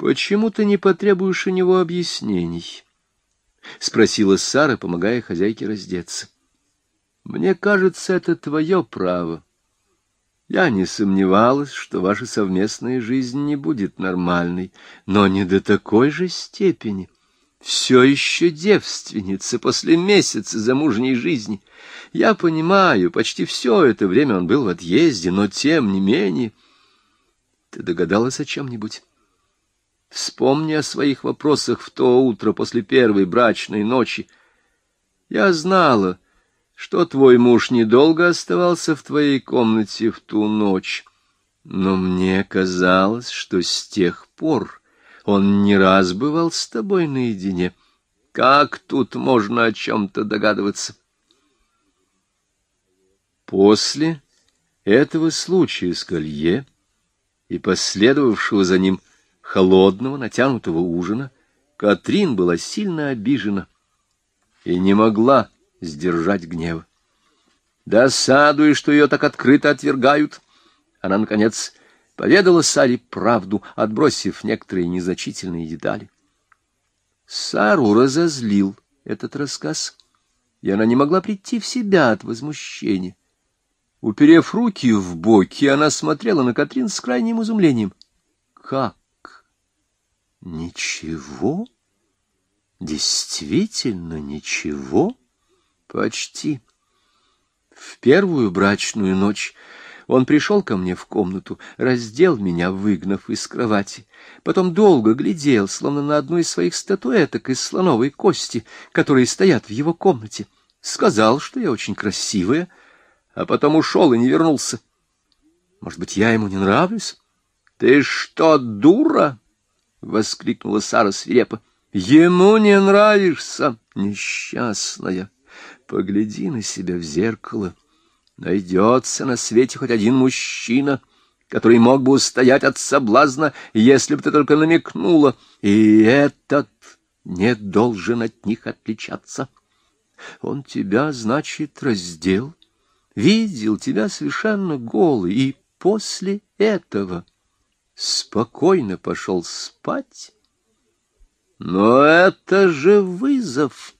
Почему ты не потребуешь у него объяснений? — спросила Сара, помогая хозяйке раздеться. — Мне кажется, это твое право. Я не сомневалась, что ваша совместная жизнь не будет нормальной, но не до такой же степени. Все еще девственница после месяца замужней жизни. Я понимаю, почти все это время он был в отъезде, но тем не менее... Ты догадалась о чем-нибудь? Вспомни о своих вопросах в то утро после первой брачной ночи. Я знала, что твой муж недолго оставался в твоей комнате в ту ночь, но мне казалось, что с тех пор он не раз бывал с тобой наедине. Как тут можно о чем-то догадываться? После этого случая с Колье и последовавшего за ним холодного, натянутого ужина, Катрин была сильно обижена и не могла сдержать гнева. Досадуя, что ее так открыто отвергают, она, наконец, поведала Саре правду, отбросив некоторые незначительные детали. Сару разозлил этот рассказ, и она не могла прийти в себя от возмущения. Уперев руки в боки, она смотрела на Катрин с крайним изумлением. «Как? Ничего? Действительно ничего? Почти. В первую брачную ночь он пришел ко мне в комнату, раздел меня, выгнав из кровати. Потом долго глядел, словно на одну из своих статуэток из слоновой кости, которые стоят в его комнате. Сказал, что я очень красивая, а потом ушел и не вернулся. Может быть, я ему не нравлюсь? — Ты что, дура? — воскликнула Сара свирепо. — Ему не нравишься, несчастная. Погляди на себя в зеркало. Найдется на свете хоть один мужчина, который мог бы устоять от соблазна, если бы ты только намекнула. И этот не должен от них отличаться. Он тебя, значит, раздел, видел тебя совершенно голый, и после этого спокойно пошел спать. Но это же вызов.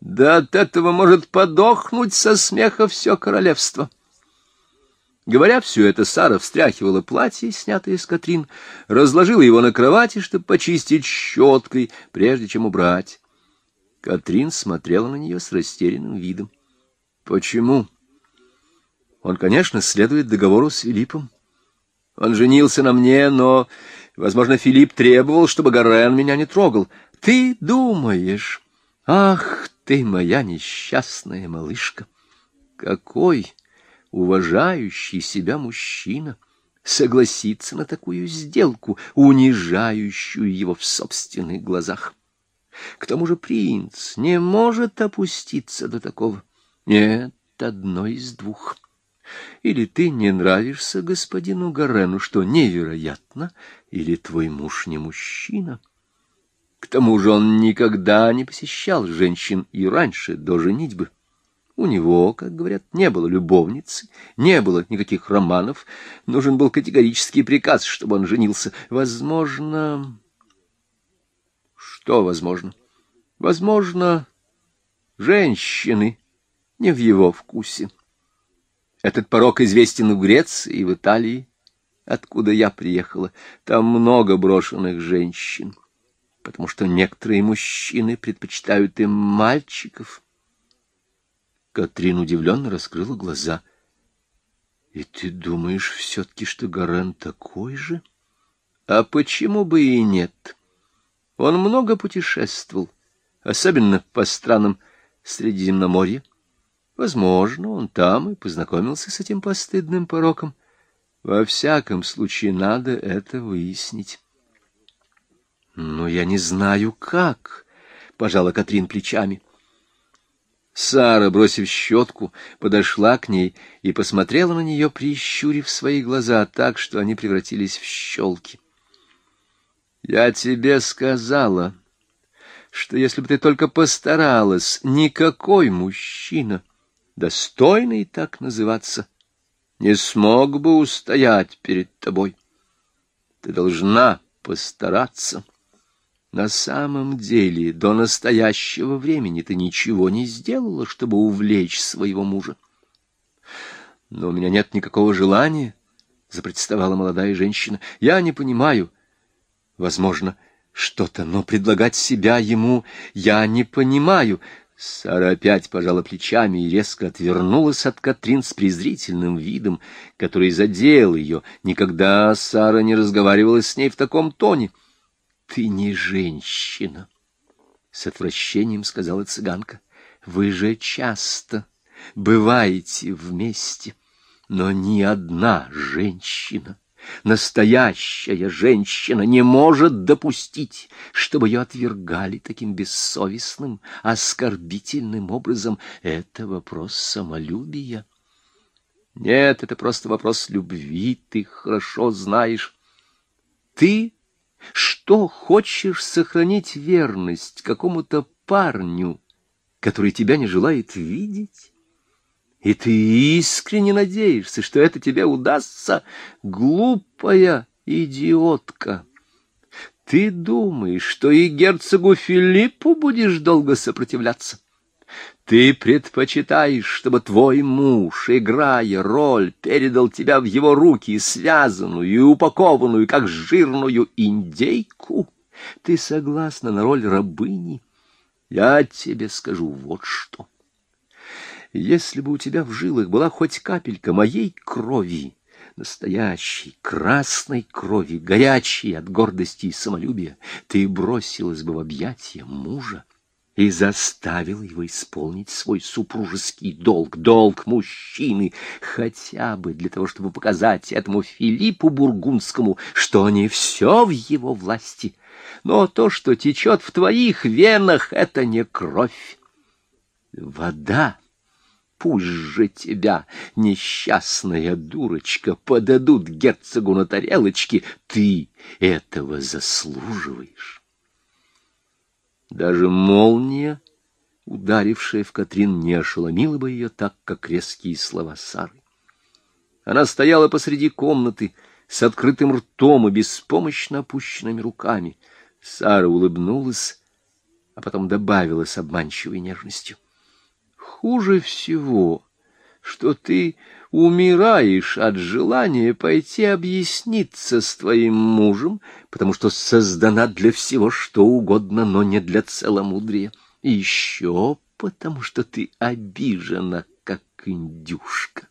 Да от этого может подохнуть со смеха все королевство. Говоря все это, Сара встряхивала платье, снятое с Катрин, разложила его на кровати, чтобы почистить щеткой, прежде чем убрать. Катрин смотрела на нее с растерянным видом. — Почему? Он, конечно, следует договору с Филиппом. Он женился на мне, но, возможно, Филипп требовал, чтобы Гарен меня не трогал. Ты думаешь... Ах ты, моя несчастная малышка! Какой уважающий себя мужчина согласится на такую сделку, унижающую его в собственных глазах! К тому же принц не может опуститься до такого. Нет, одно из двух — или ты не нравишься господину Гарену, что невероятно, или твой муж не мужчина. К тому же он никогда не посещал женщин и раньше, до женитьбы. У него, как говорят, не было любовницы, не было никаких романов. Нужен был категорический приказ, чтобы он женился. Возможно... Что возможно? Возможно, женщины не в его вкусе. Этот порог известен в Греции и в Италии, откуда я приехала. Там много брошенных женщин, потому что некоторые мужчины предпочитают им мальчиков. Катрин удивленно раскрыла глаза. — И ты думаешь все-таки, что Гарен такой же? — А почему бы и нет? Он много путешествовал, особенно по странам Средиземноморья. Возможно, он там и познакомился с этим постыдным пороком. Во всяком случае, надо это выяснить. — Но я не знаю, как, — пожала Катрин плечами. Сара, бросив щетку, подошла к ней и посмотрела на нее, прищурив свои глаза так, что они превратились в щелки. — Я тебе сказала, что если бы ты только постаралась, никакой мужчина достойный так называться, не смог бы устоять перед тобой. Ты должна постараться. На самом деле, до настоящего времени ты ничего не сделала, чтобы увлечь своего мужа. Но у меня нет никакого желания, — запротестовала молодая женщина. Я не понимаю. Возможно, что-то, но предлагать себя ему я не понимаю. Сара опять пожала плечами и резко отвернулась от Катрин с презрительным видом, который задел ее. Никогда Сара не разговаривала с ней в таком тоне. — Ты не женщина, — с отвращением сказала цыганка. — Вы же часто бываете вместе, но ни одна женщина Настоящая женщина не может допустить, чтобы ее отвергали таким бессовестным, оскорбительным образом. Это вопрос самолюбия. Нет, это просто вопрос любви, ты хорошо знаешь. Ты что, хочешь сохранить верность какому-то парню, который тебя не желает видеть? И ты искренне надеешься, что это тебе удастся, глупая идиотка. Ты думаешь, что и герцогу Филиппу будешь долго сопротивляться? Ты предпочитаешь, чтобы твой муж, играя роль, передал тебя в его руки, связанную и упакованную, как жирную индейку? Ты согласна на роль рабыни? Я тебе скажу вот что. Если бы у тебя в жилах была хоть капелька моей крови, настоящей красной крови, горячей от гордости и самолюбия, ты бросилась бы в объятия мужа и заставила его исполнить свой супружеский долг, долг мужчины, хотя бы для того, чтобы показать этому Филиппу Бургундскому, что не все в его власти, но то, что течет в твоих венах, — это не кровь. Вода Пусть же тебя, несчастная дурочка, подадут герцогу на тарелочке. Ты этого заслуживаешь. Даже молния, ударившая в Катрин, не ошеломила бы ее так, как резкие слова Сары. Она стояла посреди комнаты с открытым ртом и беспомощно опущенными руками. Сара улыбнулась, а потом добавила с обманчивой нежностью — Хуже всего, что ты умираешь от желания пойти объясниться с твоим мужем, потому что создана для всего что угодно, но не для целомудрия. И еще потому, что ты обижена, как индюшка.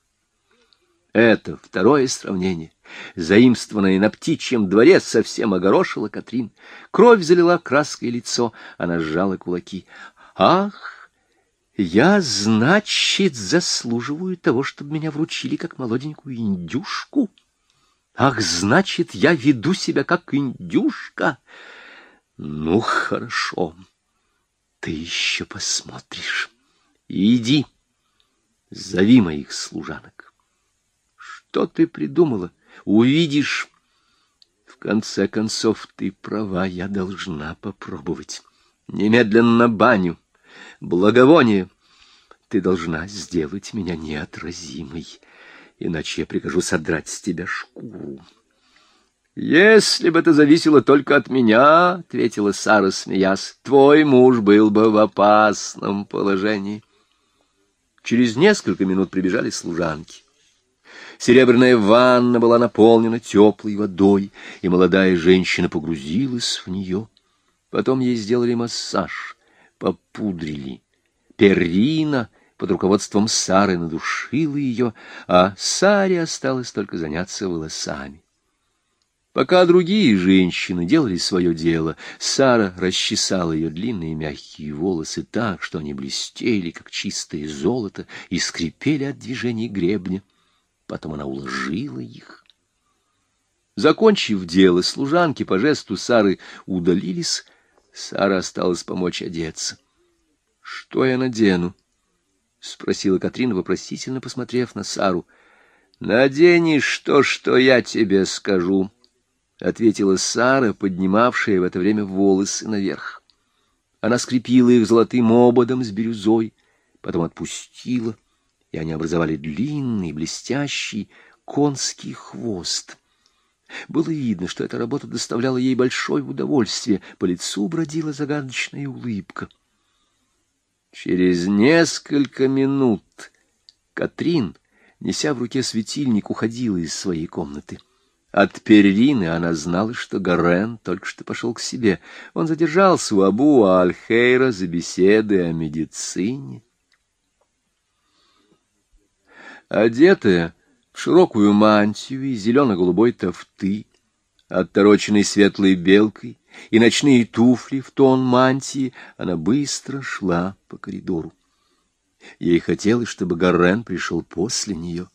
Это второе сравнение, заимствованное на птичьем дворе, совсем огорошило Катрин. Кровь залила краской лицо, она сжала кулаки. «Ах!» Я, значит, заслуживаю того, чтобы меня вручили как молоденькую индюшку? Ах, значит, я веду себя как индюшка? Ну, хорошо, ты еще посмотришь. Иди, зови моих служанок. Что ты придумала? Увидишь. В конце концов, ты права, я должна попробовать. Немедленно баню благовоние. Ты должна сделать меня неотразимой, иначе я прикажу содрать с тебя шкуру. «Если бы это зависело только от меня, — ответила Сара, смеясь, — твой муж был бы в опасном положении». Через несколько минут прибежали служанки. Серебряная ванна была наполнена теплой водой, и молодая женщина погрузилась в нее. Потом ей сделали массаж попудрили. Перрина под руководством Сары надушила ее, а Саре осталось только заняться волосами. Пока другие женщины делали свое дело, Сара расчесала ее длинные мягкие волосы так, что они блестели, как чистое золото, и скрипели от движений гребня. Потом она уложила их. Закончив дело, служанки по жесту Сары удалились, Сара осталась помочь одеться. — Что я надену? — спросила Катрина, вопросительно посмотрев на Сару. — Наденешь то, что я тебе скажу, — ответила Сара, поднимавшая в это время волосы наверх. Она скрепила их золотым ободом с бирюзой, потом отпустила, и они образовали длинный, блестящий конский хвост — Было видно, что эта работа доставляла ей большое удовольствие, по лицу бродила загадочная улыбка. Через несколько минут Катрин, неся в руке светильник, уходила из своей комнаты. От Перрины она знала, что Гарен только что пошел к себе. Он задержался у Абу Аль-Хейра за беседой о медицине. Одетая широкую мантию и зелено-голубой тофты, оттороченной светлой белкой, и ночные туфли в тон мантии, она быстро шла по коридору. Ей хотелось, чтобы Гаррен пришел после нее.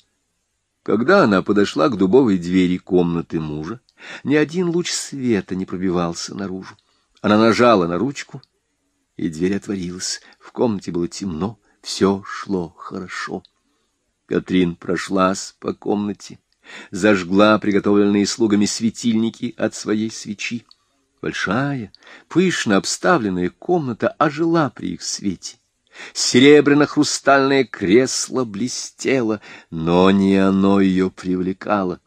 Когда она подошла к дубовой двери комнаты мужа, ни один луч света не пробивался наружу. Она нажала на ручку, и дверь отворилась. В комнате было темно, все шло хорошо. Катрин прошлась по комнате, зажгла приготовленные слугами светильники от своей свечи. Большая, пышно обставленная комната ожила при их свете. Серебряно-хрустальное кресло блестело, но не оно ее привлекало.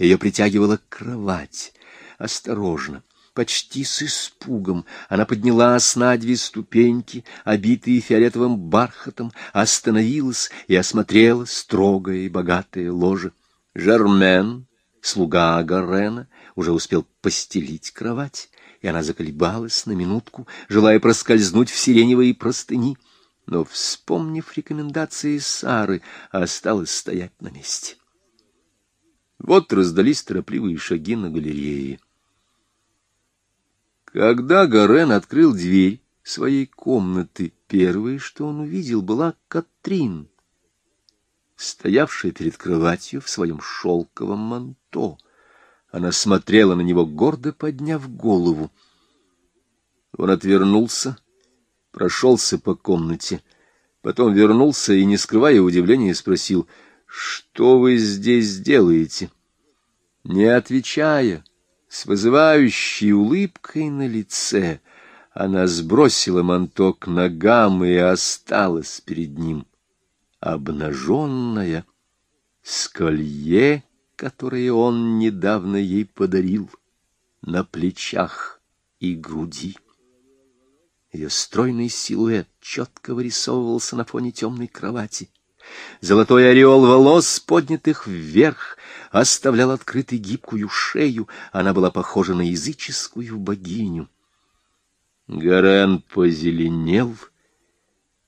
Ее притягивала кровать. Осторожно, почти с испугом, она поднялась на две ступеньки, обитые фиолетовым бархатом, остановилась и осмотрела строгое и богатое ложе. Жермен, слуга Гарена, уже успел постелить кровать, и она заколебалась на минутку, желая проскользнуть в сиреневые простыни но, вспомнив рекомендации Сары, осталась стоять на месте. Вот раздались торопливые шаги на галерее. Когда Гарен открыл дверь своей комнаты, первое, что он увидел, была Катрин, стоявшая перед кроватью в своем шелковом манто. Она смотрела на него, гордо подняв голову. Он отвернулся прошелся по комнате, потом вернулся и, не скрывая удивления, спросил, «Что вы здесь делаете?» Не отвечая, с вызывающей улыбкой на лице, она сбросила манто к ногам и осталась перед ним, обнаженная, с колье, которое он недавно ей подарил, на плечах и груди. Ее стройный силуэт четко вырисовывался на фоне темной кровати. Золотой ореол волос, поднятых вверх, оставлял открытой гибкую шею. Она была похожа на языческую богиню. Гарен позеленел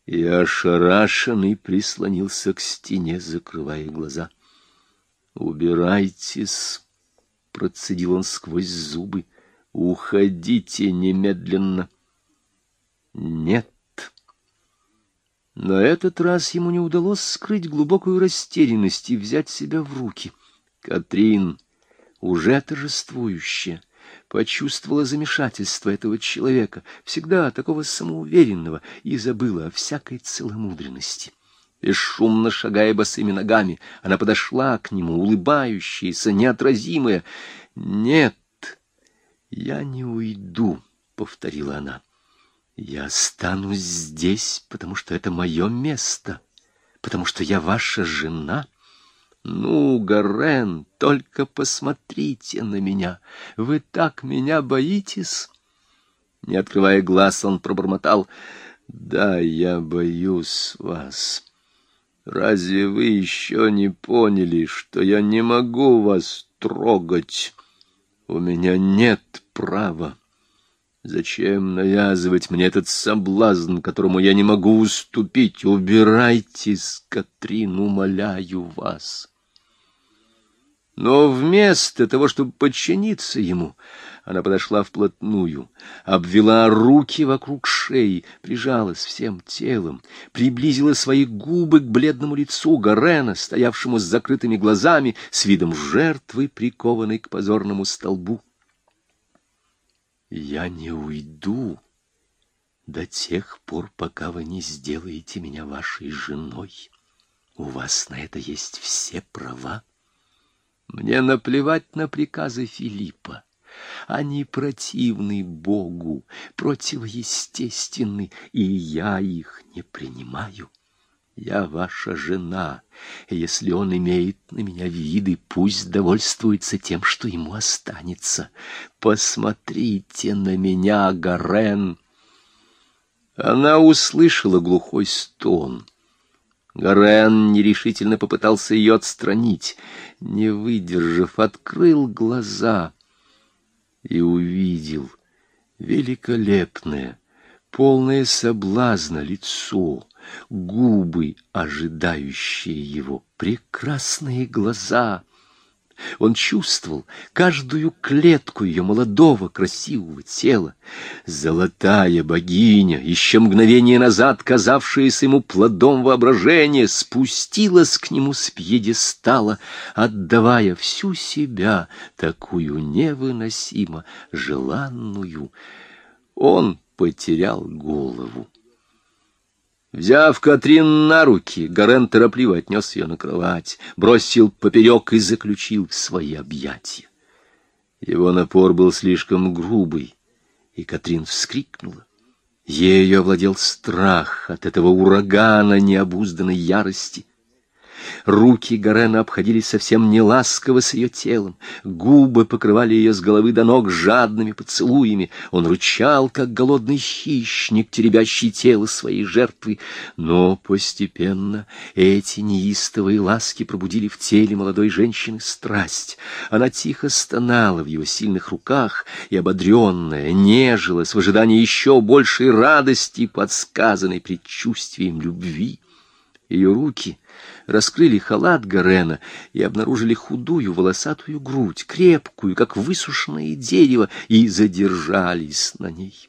и ошарашенный прислонился к стене, закрывая глаза. «Убирайтесь!» — процедил он сквозь зубы. «Уходите немедленно!» Нет. На этот раз ему не удалось скрыть глубокую растерянность и взять себя в руки. Катрин, уже торжествующая, почувствовала замешательство этого человека, всегда такого самоуверенного, и забыла о всякой целомудренности. Бесшумно шагая босыми ногами, она подошла к нему, улыбающаяся, неотразимая. «Нет, я не уйду», — повторила она. Я останусь здесь, потому что это мое место, потому что я ваша жена. Ну, Гарен, только посмотрите на меня. Вы так меня боитесь? Не открывая глаз, он пробормотал. Да, я боюсь вас. Разве вы еще не поняли, что я не могу вас трогать? У меня нет права. Зачем навязывать мне этот соблазн, которому я не могу уступить? Убирайтесь, Катрин, умоляю вас. Но вместо того, чтобы подчиниться ему, она подошла вплотную, обвела руки вокруг шеи, прижалась всем телом, приблизила свои губы к бледному лицу Гарена, стоявшему с закрытыми глазами, с видом жертвы, прикованной к позорному столбу. Я не уйду до тех пор, пока вы не сделаете меня вашей женой. У вас на это есть все права. Мне наплевать на приказы Филиппа. Они противны Богу, противоестественны, и я их не принимаю. Я ваша жена, если он имеет на меня виды, пусть довольствуется тем, что ему останется. Посмотрите на меня, Гарен!» Она услышала глухой стон. Гарен нерешительно попытался ее отстранить. Не выдержав, открыл глаза и увидел великолепное, полное соблазна лицо, губы, ожидающие его, прекрасные глаза — он чувствовал каждую клетку ее молодого красивого тела. Золотая богиня, еще мгновение назад казавшаяся ему плодом воображения, спустилась к нему с пьедестала, отдавая всю себя, такую невыносимо желанную. Он потерял голову. Взяв Катрин на руки, Гарен торопливо отнес ее на кровать, бросил поперек и заключил в свои объятия. Его напор был слишком грубый, и Катрин вскрикнула. Ею овладел страх от этого урагана необузданной ярости. Руки Гарена обходились совсем не ласково с ее телом, губы покрывали ее с головы до ног жадными поцелуями. Он рычал, как голодный хищник, теребящий тело своей жертвы. Но постепенно эти неистовые ласки пробудили в теле молодой женщины страсть. Она тихо стонала в его сильных руках и, ободренная, нежилась в ожидании еще большей радости, подсказанной предчувствием любви. Ее руки раскрыли халат Гарена и обнаружили худую волосатую грудь, крепкую, как высушенное дерево, и задержались на ней.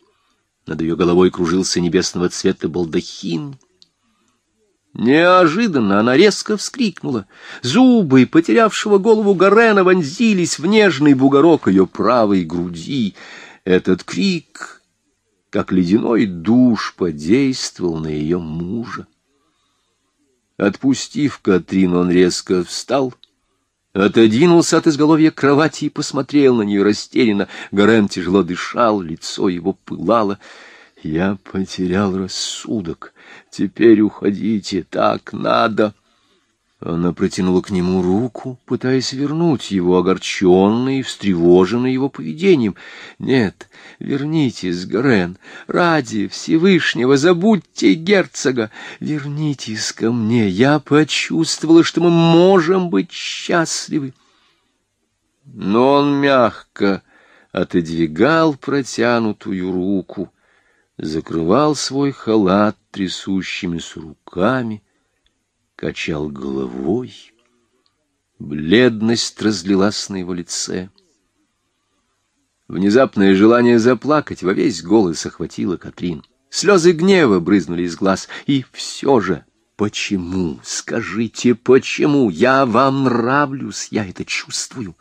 Над ее головой кружился небесного цвета балдахин. Неожиданно она резко вскрикнула. Зубы, потерявшего голову Гарена, вонзились в нежный бугорок ее правой груди. Этот крик, как ледяной душ, подействовал на ее мужа. Отпустив Катрин, он резко встал, отодвинулся от изголовья кровати и посмотрел на нее растерянно. Гарен тяжело дышал, лицо его пылало. «Я потерял рассудок. Теперь уходите, так надо». Она протянула к нему руку, пытаясь вернуть его, огорченный и встревоженный его поведением. «Нет, вернитесь, Грен, ради Всевышнего, забудьте герцога, вернитесь ко мне, я почувствовала, что мы можем быть счастливы». Но он мягко отодвигал протянутую руку, закрывал свой халат трясущимися руками, качал головой. Бледность разлилась на его лице. Внезапное желание заплакать во весь голос охватило Катрин. Слезы гнева брызнули из глаз. И все же, почему, скажите, почему? Я вам нравлюсь, я это чувствую.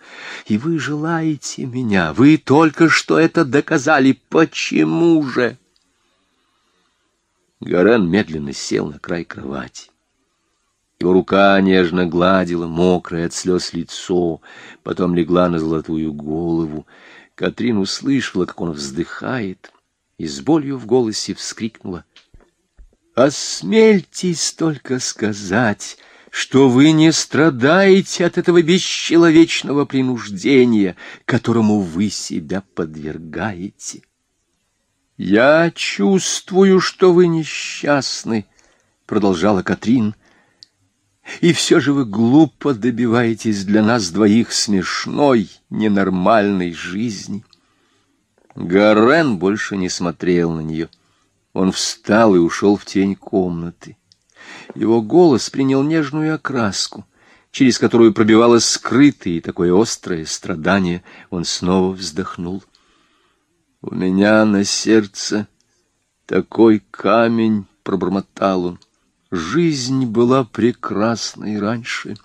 И вы желаете меня, вы только что это доказали. Почему же? Гарен медленно сел на край кровати. Его рука нежно гладила мокрое от слез лицо, потом легла на золотую голову. Катрин услышала, как он вздыхает, и с болью в голосе вскрикнула. «Осмельтесь только сказать, что вы не страдаете от этого бесчеловечного принуждения, которому вы себя подвергаете. Я чувствую, что вы несчастны», — продолжала Катрин, — и все же вы глупо добиваетесь для нас двоих смешной, ненормальной жизни. Гарен больше не смотрел на нее. Он встал и ушел в тень комнаты. Его голос принял нежную окраску, через которую пробивалось скрытое и такое острое страдание. Он снова вздохнул. «У меня на сердце такой камень», — пробормотал он. Жизнь была прекрасной раньше.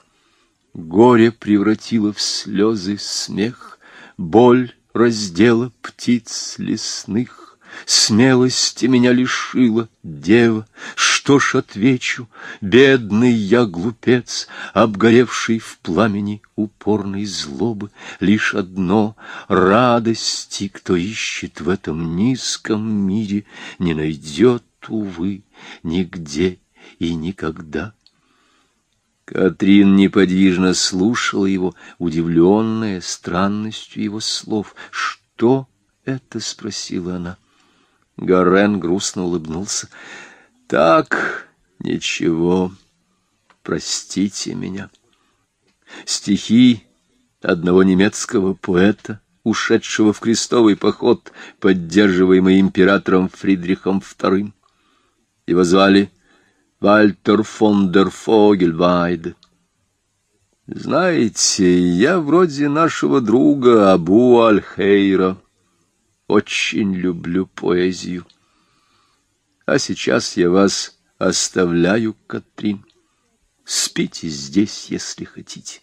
Горе превратило в слезы смех, боль раздела птиц лесных. Смелости меня лишила дева, что ж отвечу, бедный я глупец, обгоревший в пламени упорной злобы, лишь одно — радости, кто ищет в этом низком мире, не найдет, увы, нигде и никогда. Катрин неподвижно слушала его, удивленная странностью его слов. «Что это?» — спросила она. Гарен грустно улыбнулся. «Так, ничего, простите меня. Стихи одного немецкого поэта, ушедшего в крестовый поход, поддерживаемый императором Фридрихом II. Его звали Вальтер фон дер Фогельвайд. Знаете, я вроде нашего друга Абу Аль-Хейра. Очень люблю поэзию. А сейчас я вас оставляю, Катрин. Спите здесь, если хотите.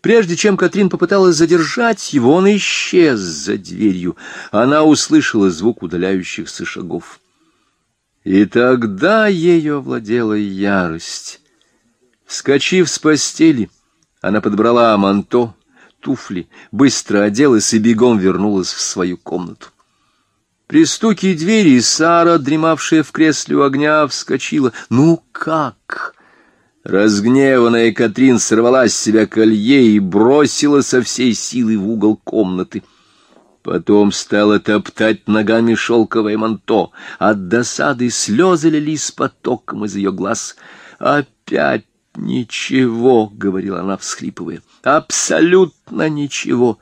Прежде чем Катрин попыталась задержать его, он исчез за дверью. Она услышала звук удаляющихся шагов. И тогда ею овладела ярость. Вскочив с постели, она подобрала манто, туфли, быстро оделась и бегом вернулась в свою комнату. При стуке двери Сара, дремавшая в кресле у огня, вскочила. «Ну как?» Разгневанная Катрин сорвала с себя колье и бросила со всей силы в угол комнаты. Потом стала топтать ногами шелковое манто. От досады слезы лились потоком из ее глаз. «Опять ничего», — говорила она, всхлипывая, — «абсолютно ничего».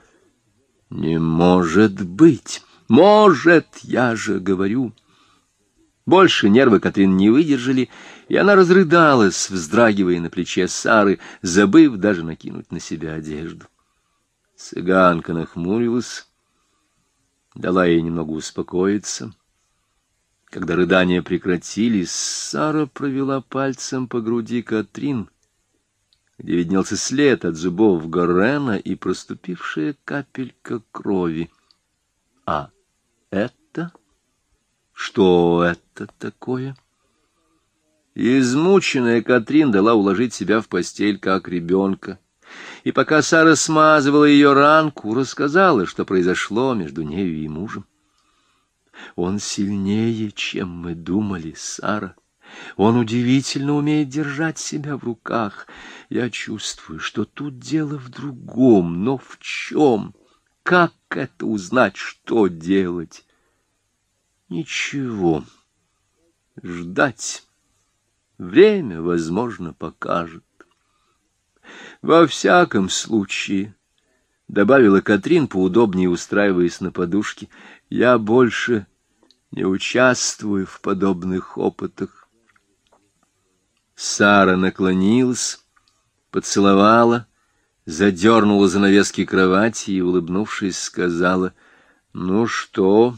«Не может быть! Может, я же говорю!» Больше нервы Катрин не выдержали, и она разрыдалась, вздрагивая на плече Сары, забыв даже накинуть на себя одежду. Цыганка нахмурилась, дала ей немного успокоиться. Когда рыдания прекратились, Сара провела пальцем по груди Катрин, где виднелся след от зубов Горена и проступившая капелька крови. А это? Что это такое? Измученная Катрин дала уложить себя в постель, как ребенка и пока Сара смазывала ее ранку, рассказала, что произошло между нею и мужем. Он сильнее, чем мы думали, Сара. Он удивительно умеет держать себя в руках. Я чувствую, что тут дело в другом, но в чем? Как это узнать, что делать? Ничего. Ждать. Время, возможно, покажет. Во всяком случае, — добавила Катрин, поудобнее устраиваясь на подушке, — я больше не участвую в подобных опытах. Сара наклонилась, поцеловала, задернула занавески кровати и, улыбнувшись, сказала, — Ну что,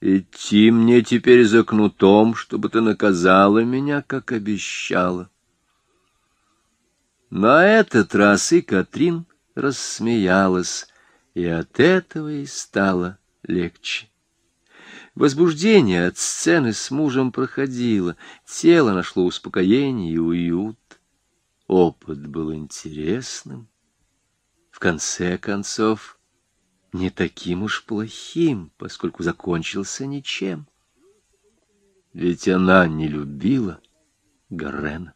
идти мне теперь за кнутом, чтобы ты наказала меня, как обещала? — на этот раз и Катрин рассмеялась, и от этого и стало легче. Возбуждение от сцены с мужем проходило, тело нашло успокоение и уют. Опыт был интересным. В конце концов, не таким уж плохим, поскольку закончился ничем. Ведь она не любила Гарена.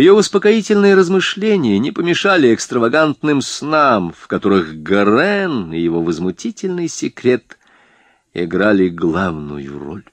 Ее успокоительные размышления не помешали экстравагантным снам, в которых Гарен и его возмутительный секрет играли главную роль.